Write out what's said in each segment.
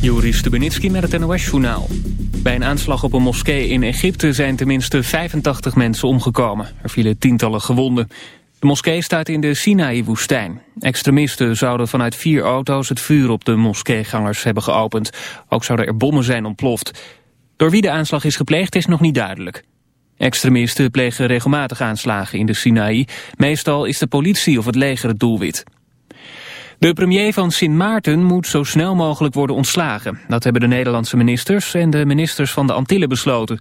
Joris Stubenitski met het NOS-journaal. Bij een aanslag op een moskee in Egypte zijn tenminste 85 mensen omgekomen. Er vielen tientallen gewonden. De moskee staat in de Sinaï-woestijn. Extremisten zouden vanuit vier auto's het vuur op de moskeegangers hebben geopend. Ook zouden er bommen zijn ontploft. Door wie de aanslag is gepleegd is nog niet duidelijk. Extremisten plegen regelmatig aanslagen in de Sinaï. Meestal is de politie of het leger het doelwit. De premier van Sint Maarten moet zo snel mogelijk worden ontslagen. Dat hebben de Nederlandse ministers en de ministers van de Antillen besloten.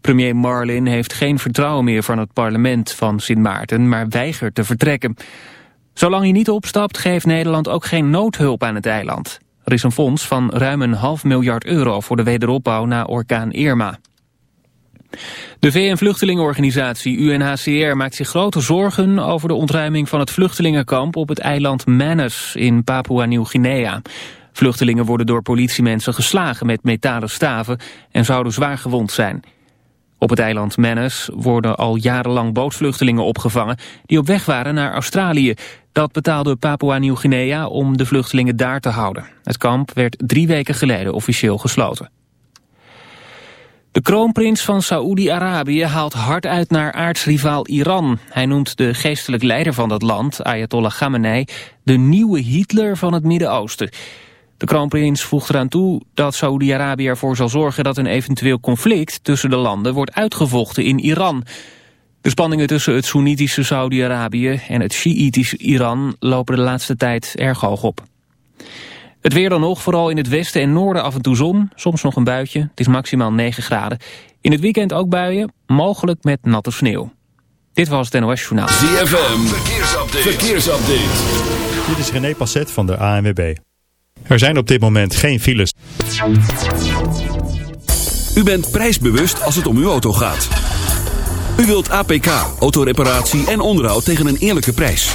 Premier Marlin heeft geen vertrouwen meer van het parlement van Sint Maarten... maar weigert te vertrekken. Zolang hij niet opstapt geeft Nederland ook geen noodhulp aan het eiland. Er is een fonds van ruim een half miljard euro voor de wederopbouw na orkaan Irma. De VN-vluchtelingenorganisatie UNHCR maakt zich grote zorgen over de ontruiming van het vluchtelingenkamp op het eiland Manus in Papua-Nieuw-Guinea. Vluchtelingen worden door politiemensen geslagen met metalen staven en zouden zwaar gewond zijn. Op het eiland Manus worden al jarenlang bootvluchtelingen opgevangen die op weg waren naar Australië. Dat betaalde Papua-Nieuw-Guinea om de vluchtelingen daar te houden. Het kamp werd drie weken geleden officieel gesloten. De kroonprins van Saoedi-Arabië haalt hard uit naar aartsrivaal Iran. Hij noemt de geestelijk leider van dat land, Ayatollah Khamenei, de nieuwe Hitler van het Midden-Oosten. De kroonprins voegt eraan toe dat Saoedi-Arabië ervoor zal zorgen dat een eventueel conflict tussen de landen wordt uitgevochten in Iran. De spanningen tussen het Soenitische Saoedi-Arabië en het Sjiitische Iran lopen de laatste tijd erg hoog op. Het weer dan nog, vooral in het westen en noorden af en toe zon. Soms nog een buitje, het is maximaal 9 graden. In het weekend ook buien, mogelijk met natte sneeuw. Dit was het NOS Journaal. ZFM, verkeersupdate. verkeersupdate. Dit is René Passet van de ANWB. Er zijn op dit moment geen files. U bent prijsbewust als het om uw auto gaat. U wilt APK, autoreparatie en onderhoud tegen een eerlijke prijs.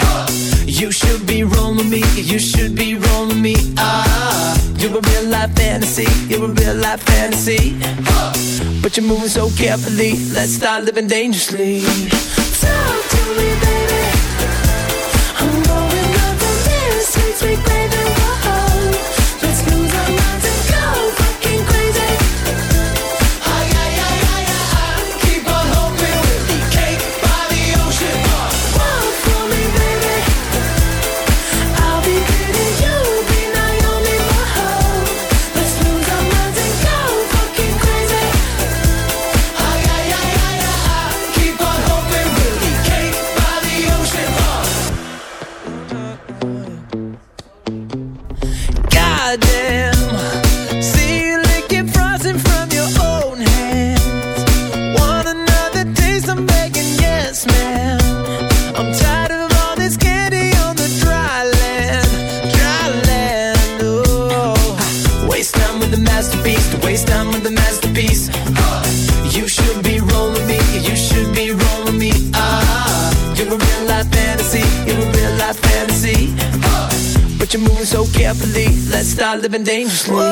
Uh, you should be rolling me, you should be rolling me. Ah, you're a real life fantasy, you're a real life fantasy. Uh, but you're moving so carefully, let's start living dangerously. Talk to me, baby. I'm going up the stairs, sweet, sweet baby. living dangerously.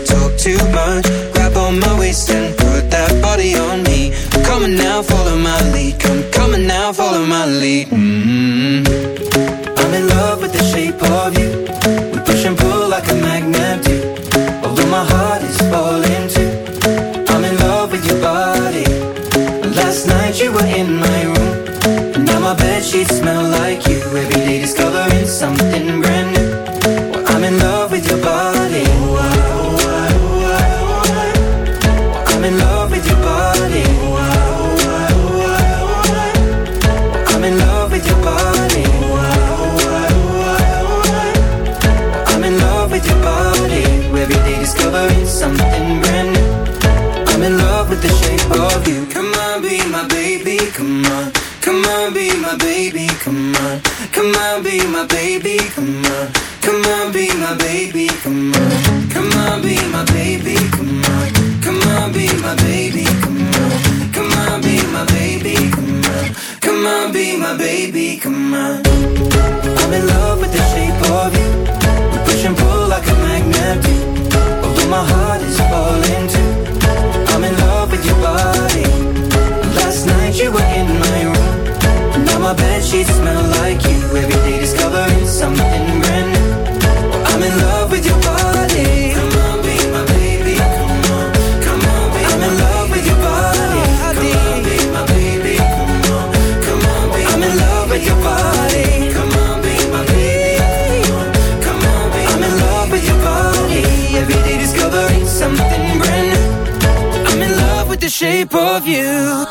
and. of you.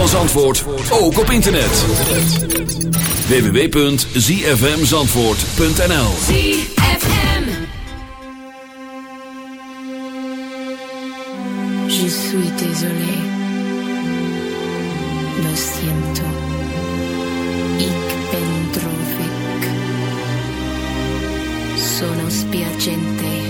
van Zandvoort ook op internet. www.zfmzandvoort.nl ZFM Je suis désolé. Lo siento. Ik ben droevig Sono spiacente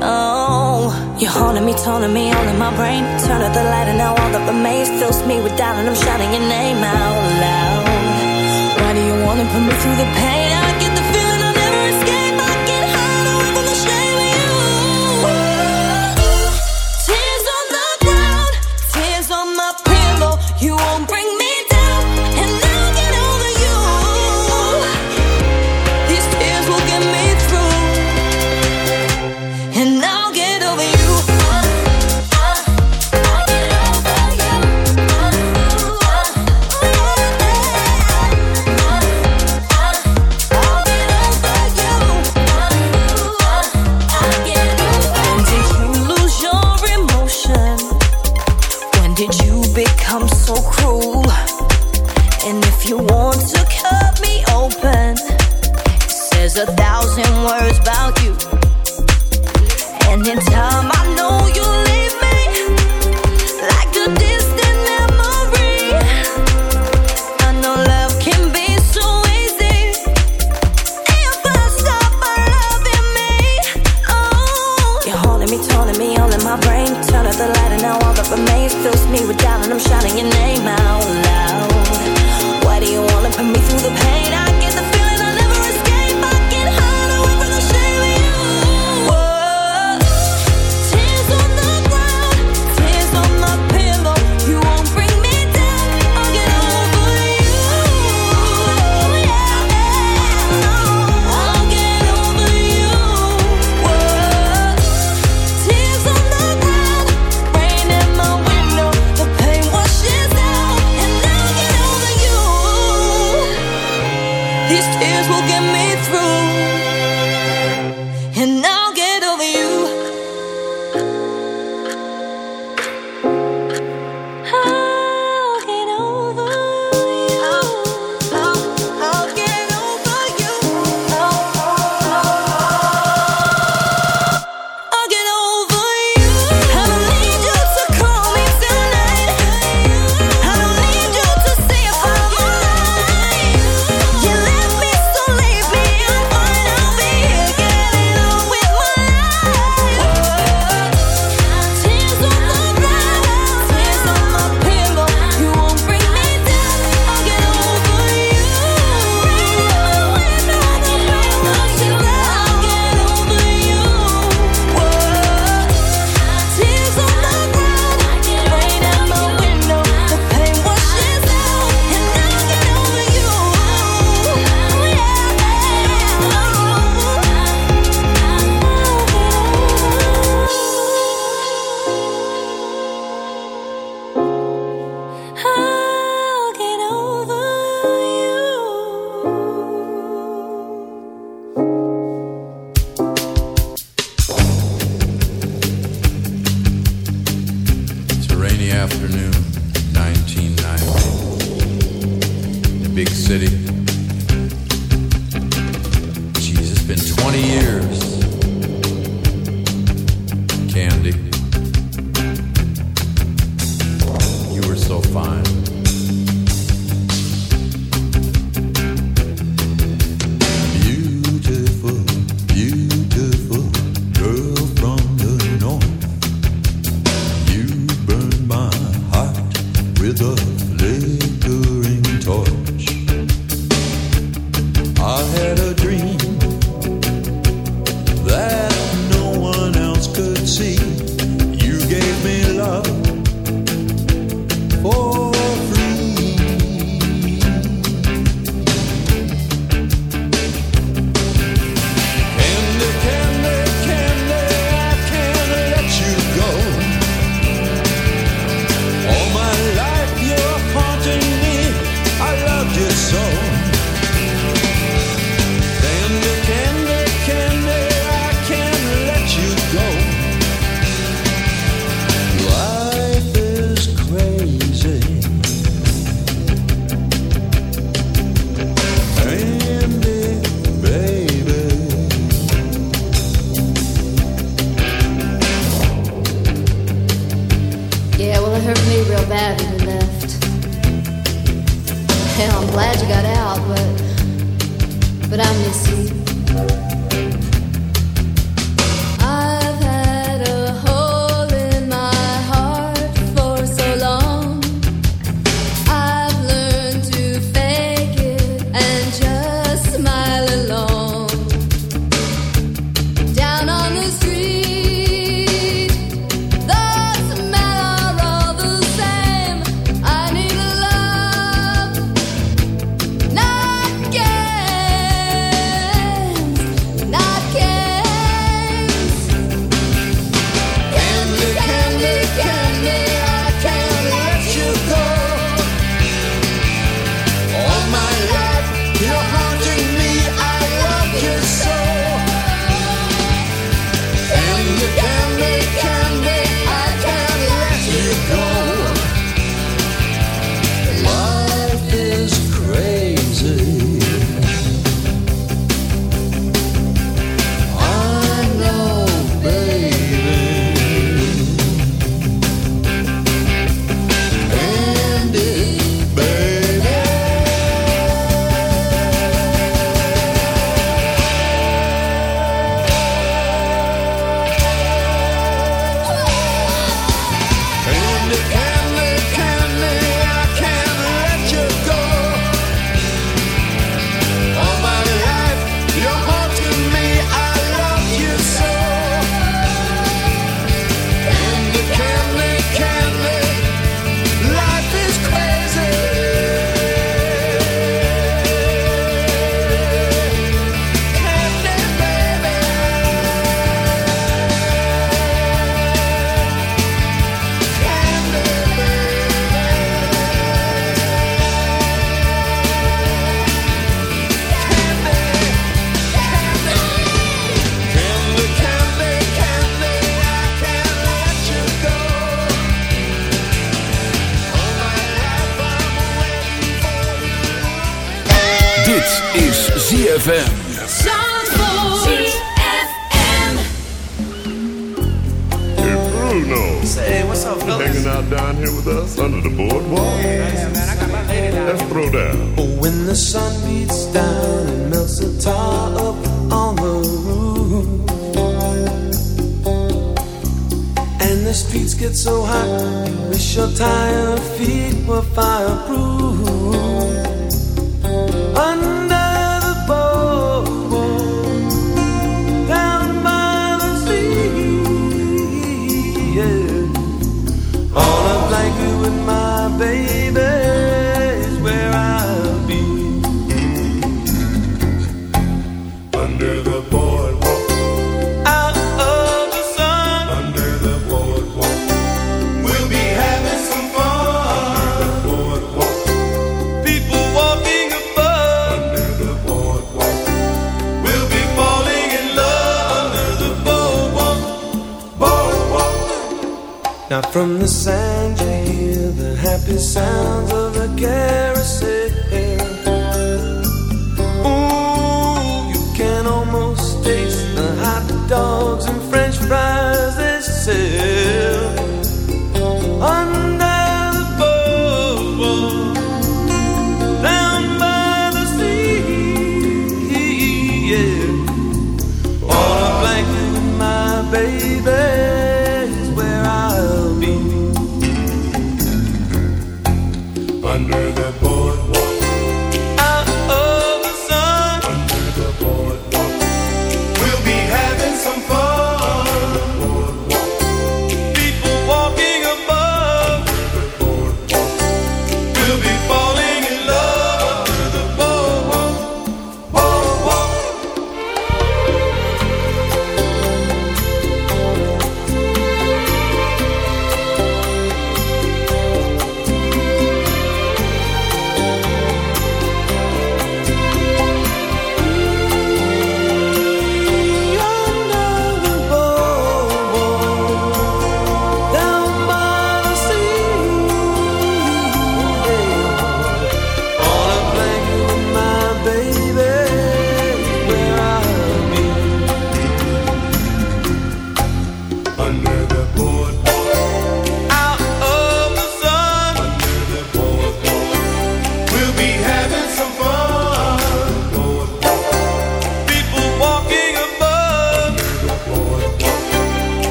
Oh, you're haunting me, taunting me, all in my brain. Turn out the light, and now all that remains fills me with doubt, and I'm shouting your name out loud. Why do you wanna put me through the pain? I get the feeling. I'll never escape. You won't bring me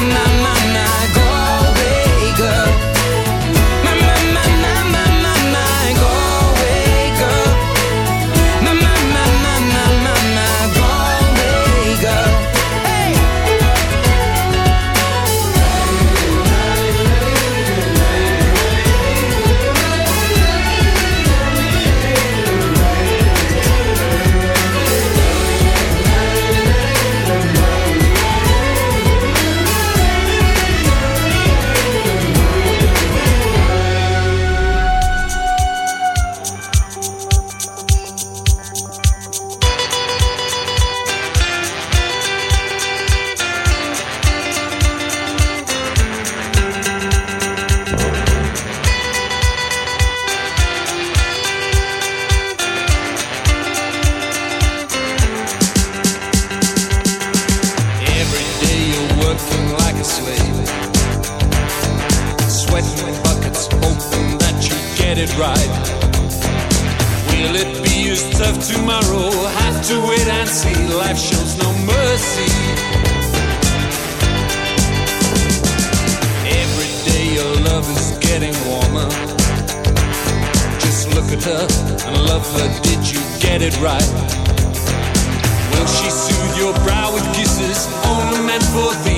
My, my, for?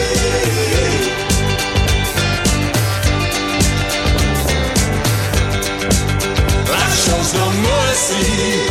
no mercy.